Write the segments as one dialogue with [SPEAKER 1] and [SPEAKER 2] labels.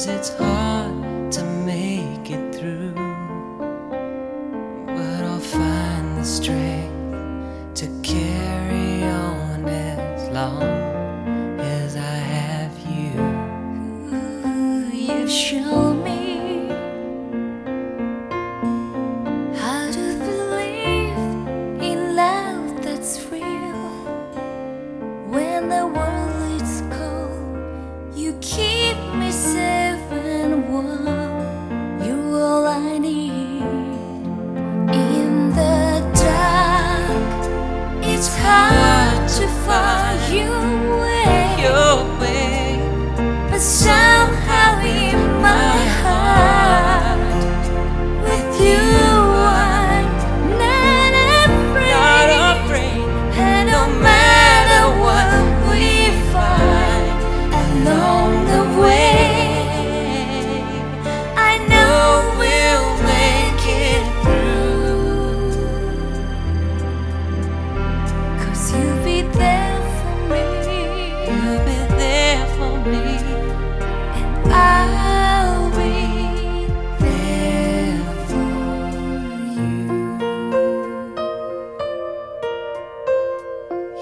[SPEAKER 1] Sometimes it's hard to make it through, but I'll find the strength to carry on as long as I have you.
[SPEAKER 2] Ooh, You've shown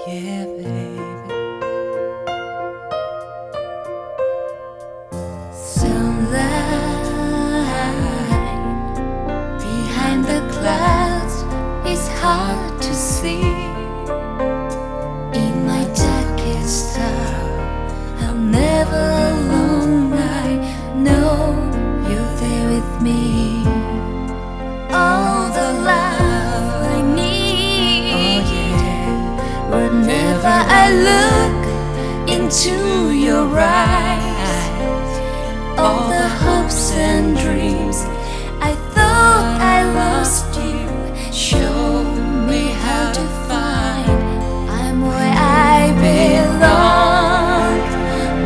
[SPEAKER 1] Yeah,
[SPEAKER 2] Whenever I look into your eyes, all the hopes and dreams I thought I lost you. Show me how to find I'm where I belong.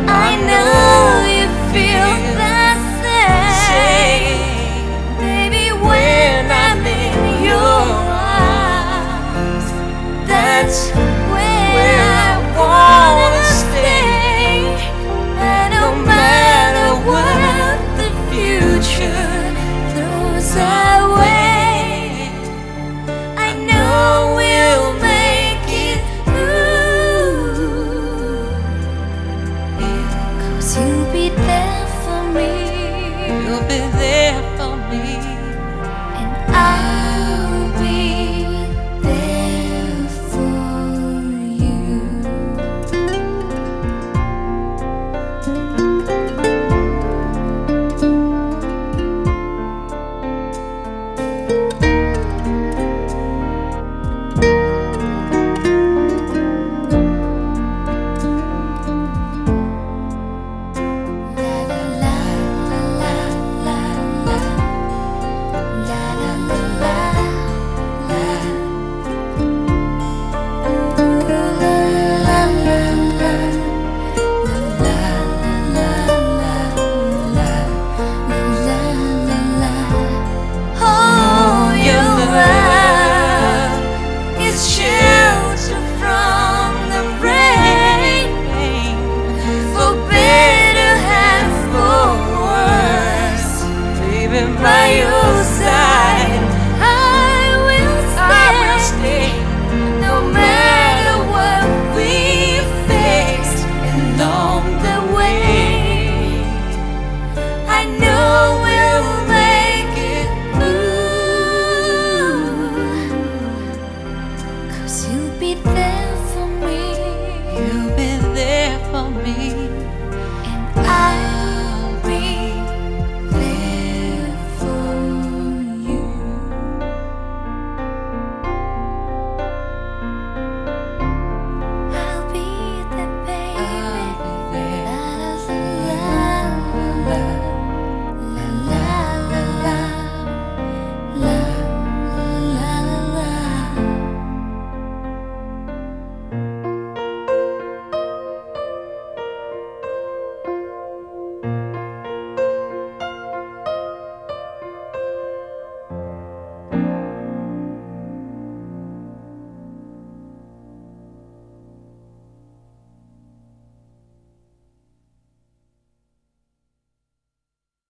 [SPEAKER 2] I know you feel the same, baby. When I'm in your arms, that's
[SPEAKER 1] You'll be there for me.